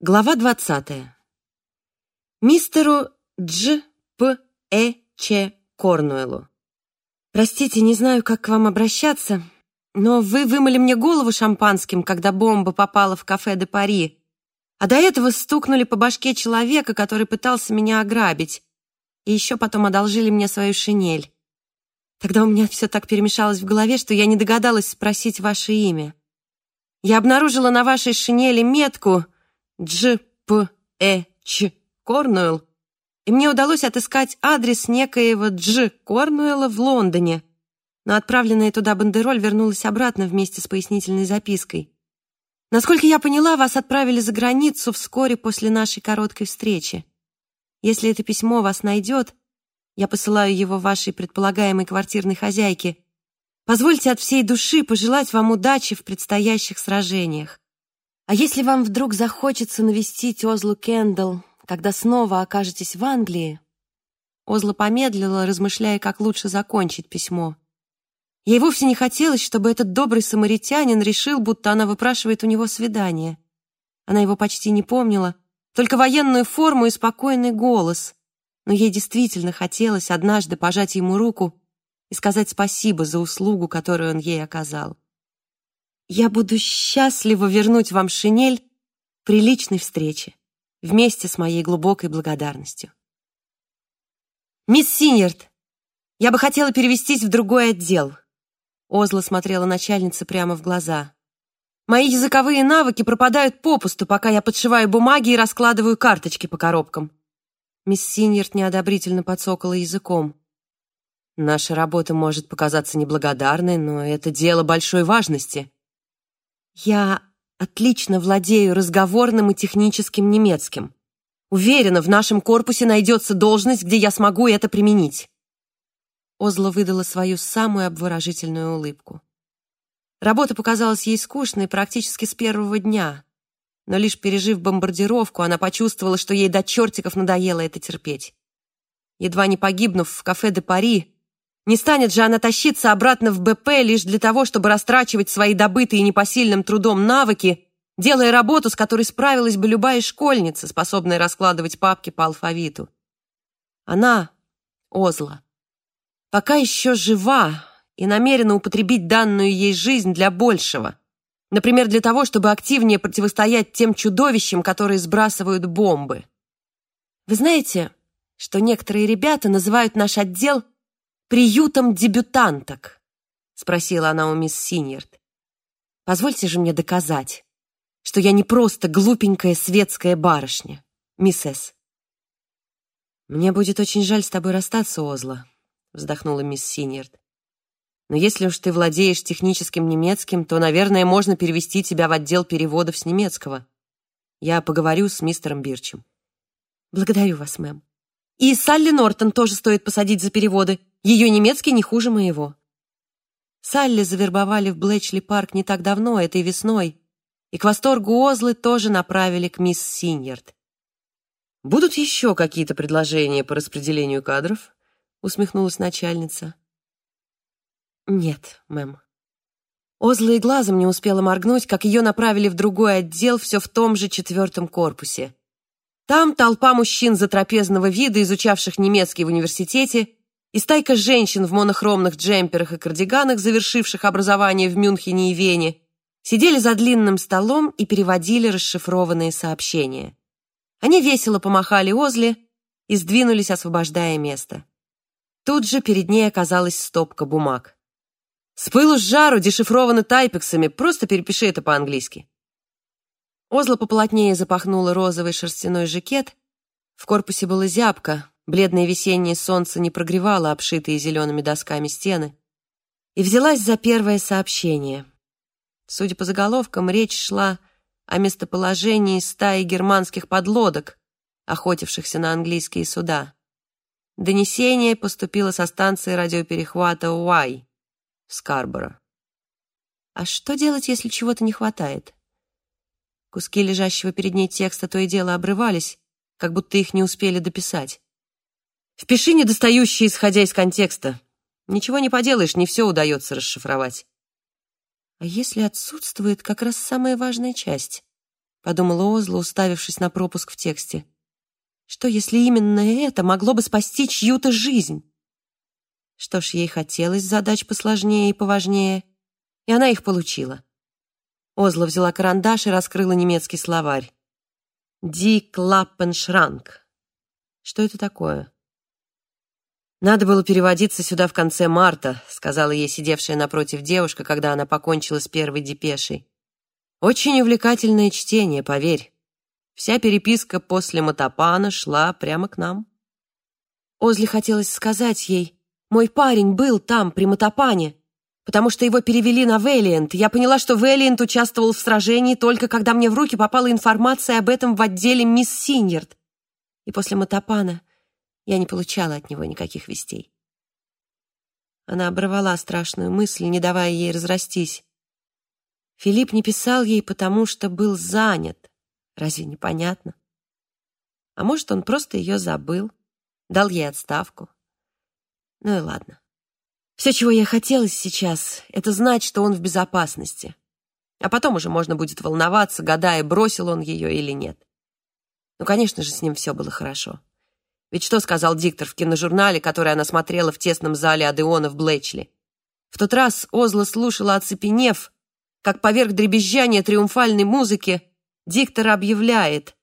Глава 20. Мистеру Дж. П. Э. Ч. Корнуэлу. Простите, не знаю, как к вам обращаться, но вы вымыли мне голову шампанским, когда бомба попала в кафе де Пари, а до этого стукнули по башке человека, который пытался меня ограбить, и еще потом одолжили мне свою шинель. Тогда у меня все так перемешалось в голове, что я не догадалась спросить ваше имя. Я обнаружила на вашей шинели метку — Дж. П. Э. Ч. Корнуэлл, и мне удалось отыскать адрес некоего Дж. Корнуэлла в Лондоне, но отправленная туда бандероль вернулась обратно вместе с пояснительной запиской. Насколько я поняла, вас отправили за границу вскоре после нашей короткой встречи. Если это письмо вас найдет, я посылаю его вашей предполагаемой квартирной хозяйке. Позвольте от всей души пожелать вам удачи в предстоящих сражениях. А если вам вдруг захочется навестить Озлу Кендалл, когда снова окажетесь в Англии...» Озла помедлила, размышляя, как лучше закончить письмо. Ей вовсе не хотелось, чтобы этот добрый самаритянин решил, будто она выпрашивает у него свидание. Она его почти не помнила, только военную форму и спокойный голос. Но ей действительно хотелось однажды пожать ему руку и сказать спасибо за услугу, которую он ей оказал. Я буду счастлива вернуть вам шинель при личной встрече, вместе с моей глубокой благодарностью. «Мисс Синьерт, я бы хотела перевестись в другой отдел». Озла смотрела начальнице прямо в глаза. «Мои языковые навыки пропадают попусту, пока я подшиваю бумаги и раскладываю карточки по коробкам». Мисс Синьерт неодобрительно подсокала языком. «Наша работа может показаться неблагодарной, но это дело большой важности. Я отлично владею разговорным и техническим немецким. Уверена, в нашем корпусе найдется должность, где я смогу это применить. Озла выдала свою самую обворожительную улыбку. Работа показалась ей скучной практически с первого дня, но лишь пережив бомбардировку, она почувствовала, что ей до чертиков надоело это терпеть. Едва не погибнув в кафе де Пари, не станет же она тащиться обратно в БП лишь для того, чтобы растрачивать свои добытые непосильным трудом навыки, делая работу, с которой справилась бы любая школьница, способная раскладывать папки по алфавиту. Она, Озла, пока еще жива и намерена употребить данную ей жизнь для большего. Например, для того, чтобы активнее противостоять тем чудовищам, которые сбрасывают бомбы. Вы знаете, что некоторые ребята называют наш отдел – приютом дебютанток?» — спросила она у мисс Синьерт. «Позвольте же мне доказать, что я не просто глупенькая светская барышня, мисс С. «Мне будет очень жаль с тобой расстаться, Озла», — вздохнула мисс Синьерт. «Но если уж ты владеешь техническим немецким, то, наверное, можно перевести тебя в отдел переводов с немецкого. Я поговорю с мистером Бирчем». «Благодарю вас, мэм. И Салли Нортон тоже стоит посадить за переводы. Ее немецкий не хуже моего. Салли завербовали в Блэчли парк не так давно, этой весной, и к восторгу Озлы тоже направили к мисс Синьерд. «Будут еще какие-то предложения по распределению кадров?» — усмехнулась начальница. «Нет, мэм». Озла и глазом не успела моргнуть, как ее направили в другой отдел все в том же четвертом корпусе. Там толпа мужчин затрапезного вида, изучавших немецкий в университете, и стайка женщин в монохромных джемперах и кардиганах, завершивших образование в Мюнхене и Вене, сидели за длинным столом и переводили расшифрованные сообщения. Они весело помахали Озли и сдвинулись, освобождая место. Тут же перед ней оказалась стопка бумаг. «С пылу с жару, дешифровано тайпексами, просто перепиши это по-английски». Озла поплотнее запахнула розовый шерстяной жакет. В корпусе была зябко, Бледное весеннее солнце не прогревало обшитые зелеными досками стены. И взялась за первое сообщение. Судя по заголовкам, речь шла о местоположении стаи германских подлодок, охотившихся на английские суда. Донесение поступило со станции радиоперехвата Уай в Скарборо. А что делать, если чего-то не хватает? Куски лежащего перед ней текста то и дело обрывались, как будто их не успели дописать. Впиши недостающие, исходя из контекста. Ничего не поделаешь, не все удается расшифровать. А если отсутствует как раз самая важная часть? подумала Озла, уставившись на пропуск в тексте. Что, если именно это могло бы спасти чью-то жизнь? Что ж, ей хотелось задач посложнее и поважнее, и она их получила. Озла взяла карандаш и раскрыла немецкий словарь. «Ди Клаппеншранк». Что это такое? «Надо было переводиться сюда в конце марта», сказала ей сидевшая напротив девушка, когда она покончила с первой депешей. «Очень увлекательное чтение, поверь. Вся переписка после Матапана шла прямо к нам». Озли хотелось сказать ей, «Мой парень был там, при Матапане, потому что его перевели на Вэлиант. Я поняла, что Вэлиант участвовал в сражении только когда мне в руки попала информация об этом в отделе мисс Синьерд. И после Матапана я не получала от него никаких вестей. Она оборвала страшную мысль, не давая ей разрастись. Филипп не писал ей, потому что был занят. Разве не понятно? А может, он просто ее забыл, дал ей отставку. Ну и ладно. Все, чего я хотела сейчас, это знать, что он в безопасности. А потом уже можно будет волноваться, гадая, бросил он ее или нет. Ну, конечно же, с ним все было хорошо. Ведь что сказал диктор в киножурнале, который она смотрела в тесном зале Адеона в Блэчли? В тот раз Озла слушала, оцепенев, как поверх дребезжания триумфальной музыки диктор объявляет.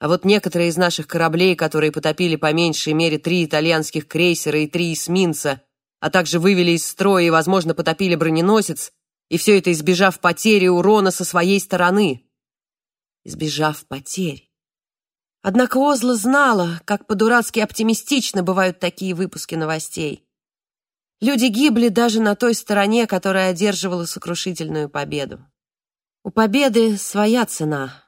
А вот некоторые из наших кораблей, которые потопили по меньшей мере три итальянских крейсера и три эсминца, а также вывели из строя и, возможно, потопили броненосец, и все это избежав потери урона со своей стороны. Избежав потерь. Однако Озла знала, как по-дурацки оптимистично бывают такие выпуски новостей. Люди гибли даже на той стороне, которая одерживала сокрушительную победу. У победы своя цена.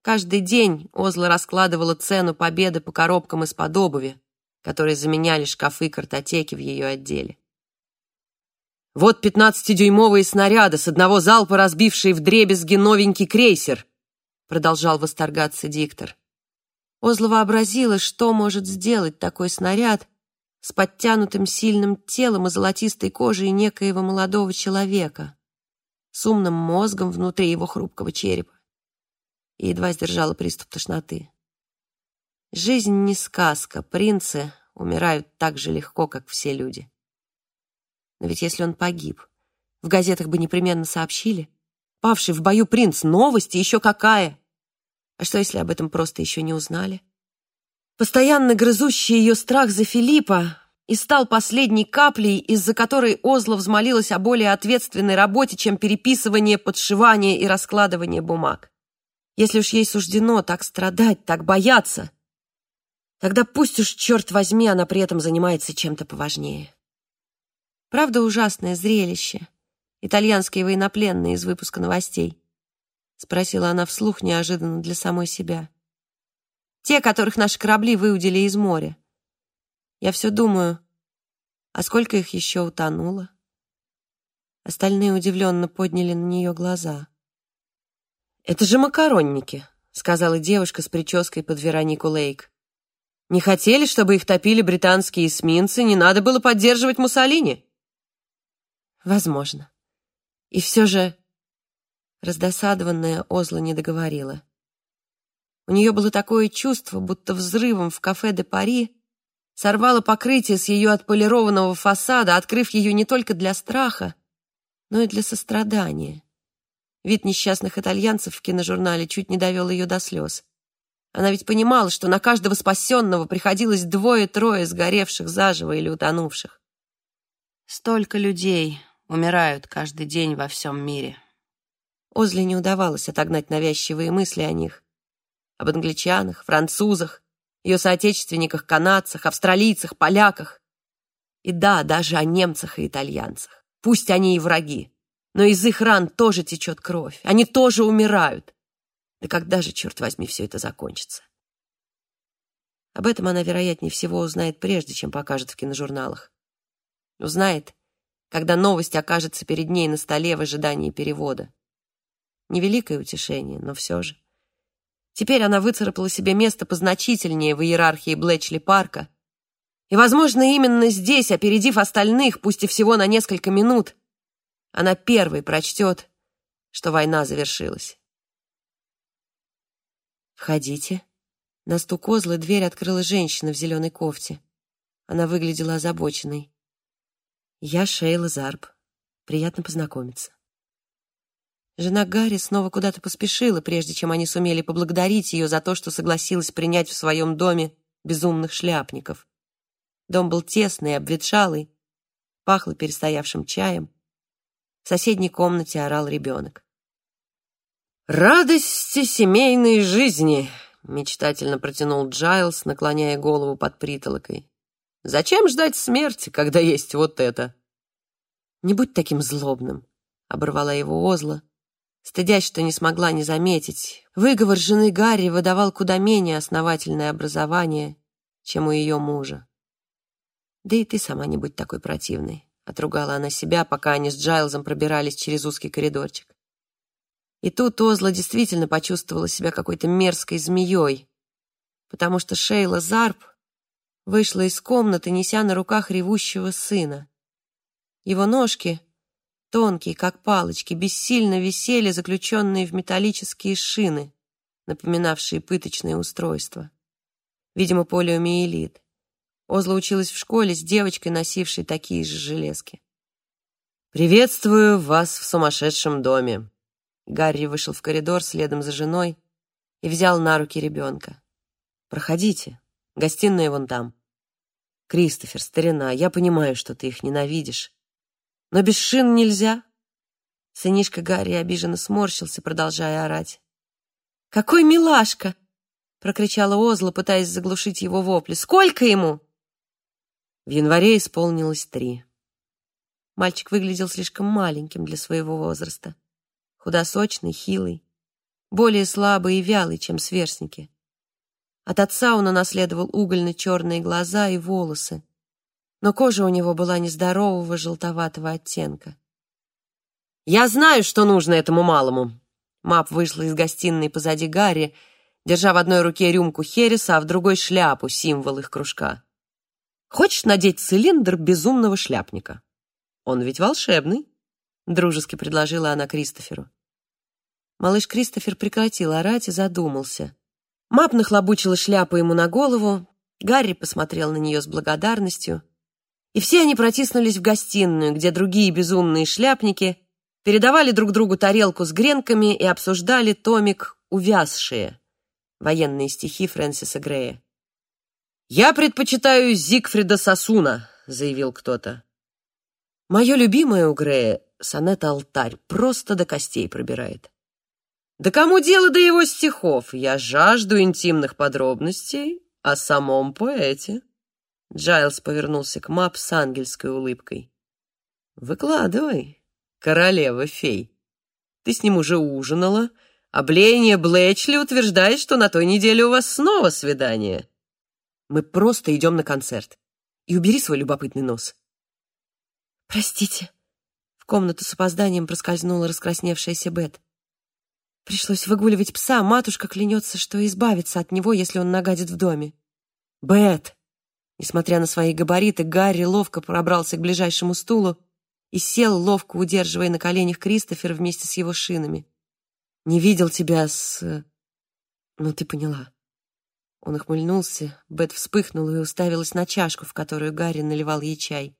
Каждый день Озла раскладывала цену победы по коробкам из-под обуви, которые заменяли шкафы картотеки в ее отделе. Вот пятнадцатидюймовые снаряды, с одного залпа разбившие вдребезги новенький крейсер, продолжал восторгаться диктор. Озла вообразила, что может сделать такой снаряд с подтянутым сильным телом и золотистой кожей некоего молодого человека, с умным мозгом внутри его хрупкого черепа, и едва сдержала приступ тошноты. Жизнь не сказка, принцы умирают так же легко, как все люди. Но ведь если он погиб, в газетах бы непременно сообщили. Павший в бою принц, новости еще какая! А что, если об этом просто еще не узнали? Постоянно грызущий ее страх за Филиппа и стал последней каплей, из-за которой Озла взмолилась о более ответственной работе, чем переписывание, подшивание и раскладывание бумаг. Если уж ей суждено так страдать, так бояться, тогда пусть уж, черт возьми, она при этом занимается чем-то поважнее. Правда, ужасное зрелище. Итальянские военнопленные из выпуска новостей. — спросила она вслух неожиданно для самой себя. «Те, которых наши корабли выудили из моря. Я все думаю, а сколько их еще утонуло?» Остальные удивленно подняли на нее глаза. «Это же макаронники», — сказала девушка с прической под Веронику Лейк. «Не хотели, чтобы их топили британские эсминцы, не надо было поддерживать Муссолини?» «Возможно. И все же Раздосадованная Озла не договорила. У нее было такое чувство, будто взрывом в кафе де Пари сорвало покрытие с ее отполированного фасада, открыв ее не только для страха, но и для сострадания. Вид несчастных итальянцев в киножурнале чуть не довел ее до слез. Она ведь понимала, что на каждого спасенного приходилось двое-трое сгоревших заживо или утонувших. Столько людей умирают каждый день во всем мире. Озли не удавалось отогнать навязчивые мысли о них. Об англичанах, французах, ее соотечественниках, канадцах, австралийцах, поляках. И да, даже о немцах и итальянцах. Пусть они и враги, но из их ран тоже течет кровь. Они тоже умирают. Да когда же, черт возьми, все это закончится? Об этом она, вероятнее всего, узнает прежде, чем покажет в киножурналах. Узнает, когда новость окажется перед ней на столе в ожидании перевода. Невеликое утешение, но все же. Теперь она выцарапала себе место позначительнее в иерархии Блэчли-парка. И, возможно, именно здесь, опередив остальных, пусть и всего на несколько минут, она первой прочтет, что война завершилась. «Входите». На стук Озла дверь открыла женщина в зеленой кофте. Она выглядела озабоченной. «Я Шейла Зарб. Приятно познакомиться». Жена Гарри снова куда-то поспешила, прежде чем они сумели поблагодарить ее за то, что согласилась принять в своем доме безумных шляпников. Дом был тесный обветшалый, пахло перестоявшим чаем. В соседней комнате орал ребенок. «Радости семейной жизни!» — мечтательно протянул Джайлс, наклоняя голову под притолокой. «Зачем ждать смерти, когда есть вот это?» «Не будь таким злобным», — оборвала его Озла, стыдясь, что не смогла не заметить. Выговор жены Гарри выдавал куда менее основательное образование, чем у ее мужа. «Да и ты сама не будь такой противной», — отругала она себя, пока они с Джайлзом пробирались через узкий коридорчик. И тут Озла действительно почувствовала себя какой-то мерзкой змеей, потому что Шейла Зарп вышла из комнаты, неся на руках ревущего сына. Его ножки, тонкие, как палочки, бессильно висели, заключенные в металлические шины, напоминавшие пыточные устройства. Видимо, полиомиелит. Озла училась в школе с девочкой, носившей такие же железки. «Приветствую вас в сумасшедшем доме», Гарри вышел в коридор следом за женой и взял на руки ребенка. «Проходите. Гостиная вон там». «Кристофер, старина, я понимаю, что ты их ненавидишь. Но без шин нельзя». Сынишка Гарри обиженно сморщился, продолжая орать. «Какой милашка!» — прокричала Озла, пытаясь заглушить его вопли. «Сколько ему?» В январе исполнилось три. Мальчик выглядел слишком маленьким для своего возраста худосочный, хилый, более слабый и вялый, чем сверстники. От отца он унаследовал угольно-черные глаза и волосы, но кожа у него была нездорового желтоватого оттенка. «Я знаю, что нужно этому малому!» Мап вышла из гостиной позади Гарри, держа в одной руке рюмку Хереса, а в другой шляпу, символ их кружка. «Хочешь надеть цилиндр безумного шляпника? Он ведь волшебный!» — дружески предложила она Кристоферу. Малыш Кристофер прекратил орать и задумался. Мап нахлобучила шляпу ему на голову, Гарри посмотрел на нее с благодарностью, и все они протиснулись в гостиную, где другие безумные шляпники передавали друг другу тарелку с гренками и обсуждали томик «Увязшие» военные стихи Фрэнсиса Грея. «Я предпочитаю Зигфрида Сосуна», — заявил кто-то. «Мое любимое у Грея сонет «Алтарь» просто до костей пробирает. Да кому дело до его стихов? Я жажду интимных подробностей о самом поэте. Джайлз повернулся к Мап с ангельской улыбкой. Выкладывай, королева-фей. Ты с ним уже ужинала, а Блейния Блэчли утверждает, что на той неделе у вас снова свидание. Мы просто идем на концерт. И убери свой любопытный нос. Простите, в комнату с опозданием проскользнула раскрасневшаяся Бет. Пришлось выгуливать пса, а матушка клянется, что избавится от него, если он нагадит в доме. Бет! Несмотря на свои габариты, Гарри ловко пробрался к ближайшему стулу и сел, ловко удерживая на коленях Кристофера вместе с его шинами. «Не видел тебя с...» «Ну, ты поняла». Он ухмыльнулся, Бет вспыхнула и уставилась на чашку, в которую Гарри наливал ей чай.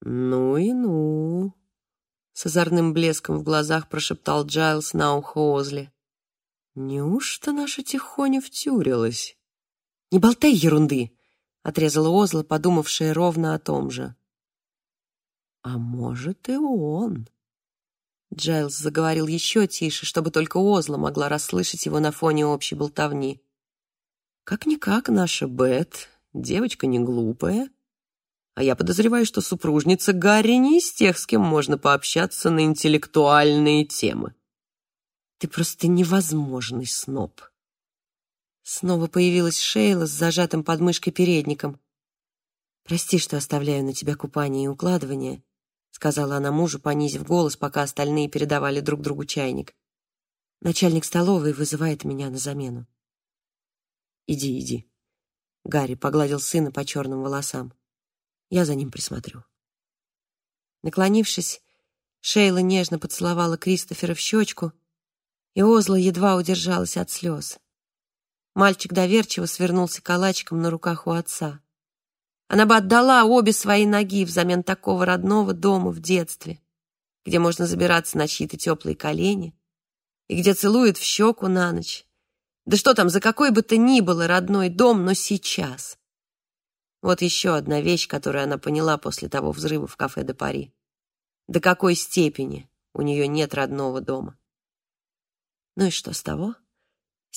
«Ну и ну!» С озорным блеском в глазах прошептал Джайлс на ухо Озли. «Неужто наша Тихоня втюрилась?» «Не болтай ерунды!» — отрезала Озла, подумавшая ровно о том же. «А может, и он?» Джайлс заговорил еще тише, чтобы только Озла могла расслышать его на фоне общей болтовни. «Как-никак наша Бет, девочка не глупая, а я подозреваю, что супружница Гарри не из тех, с кем можно пообщаться на интеллектуальные темы. Ты просто невозможный сноб. Снова появилась Шейла с зажатым под мышкой передником. «Прости, что оставляю на тебя купание и укладывание», сказала она мужу, понизив голос, пока остальные передавали друг другу чайник. «Начальник столовой вызывает меня на замену». «Иди, иди». Гарри погладил сына по черным волосам. Я за ним присмотрю. Наклонившись, Шейла нежно поцеловала Кристофера в щечку, и Озла едва удержалась от слез. Мальчик доверчиво свернулся калачиком на руках у отца. Она бы отдала обе свои ноги взамен такого родного дома в детстве, где можно забираться на чьи-то теплые колени и где целуют в щеку на ночь. Да что там, за какой бы то ни было родной дом, но сейчас. Вот еще одна вещь, которую она поняла после того взрыва в кафе де Пари. До какой степени у нее нет родного дома. Ну и что с того?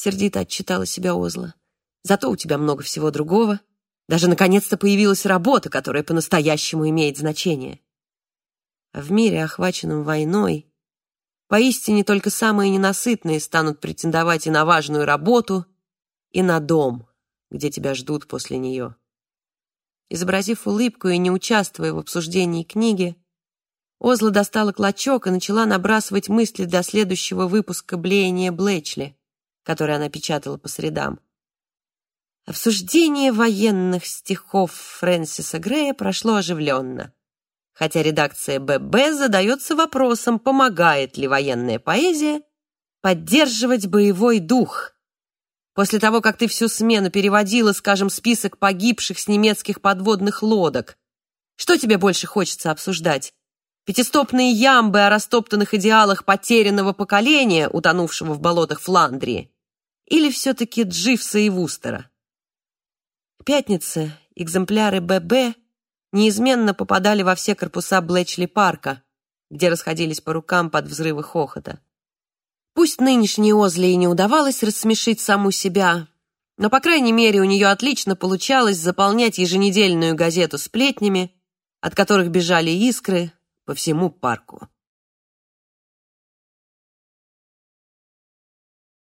Сердито отчитала себя Озла. Зато у тебя много всего другого. Даже наконец-то появилась работа, которая по-настоящему имеет значение. А в мире, охваченном войной, поистине только самые ненасытные станут претендовать и на важную работу, и на дом, где тебя ждут после нее. Изобразив улыбку и не участвуя в обсуждении книги, Озла достала клочок и начала набрасывать мысли для следующего выпуска «Блеяния Блэчли», который она печатала по средам. Обсуждение военных стихов Фрэнсиса Грея прошло оживленно, хотя редакция ББ задается вопросом, помогает ли военная поэзия поддерживать боевой дух. После того, как ты всю смену переводила, скажем, список погибших с немецких подводных лодок, что тебе больше хочется обсуждать? Пятистопные ямбы о растоптанных идеалах потерянного поколения, утонувшего в болотах Фландрии? Или все-таки Дживса и Вустера? В пятницы экземпляры ББ неизменно попадали во все корпуса Блэчли-парка, где расходились по рукам под взрывы хохота. Пусть нынешней Озли и не удавалось рассмешить саму себя, но, по крайней мере, у нее отлично получалось заполнять еженедельную газету сплетнями, от которых бежали искры по всему парку.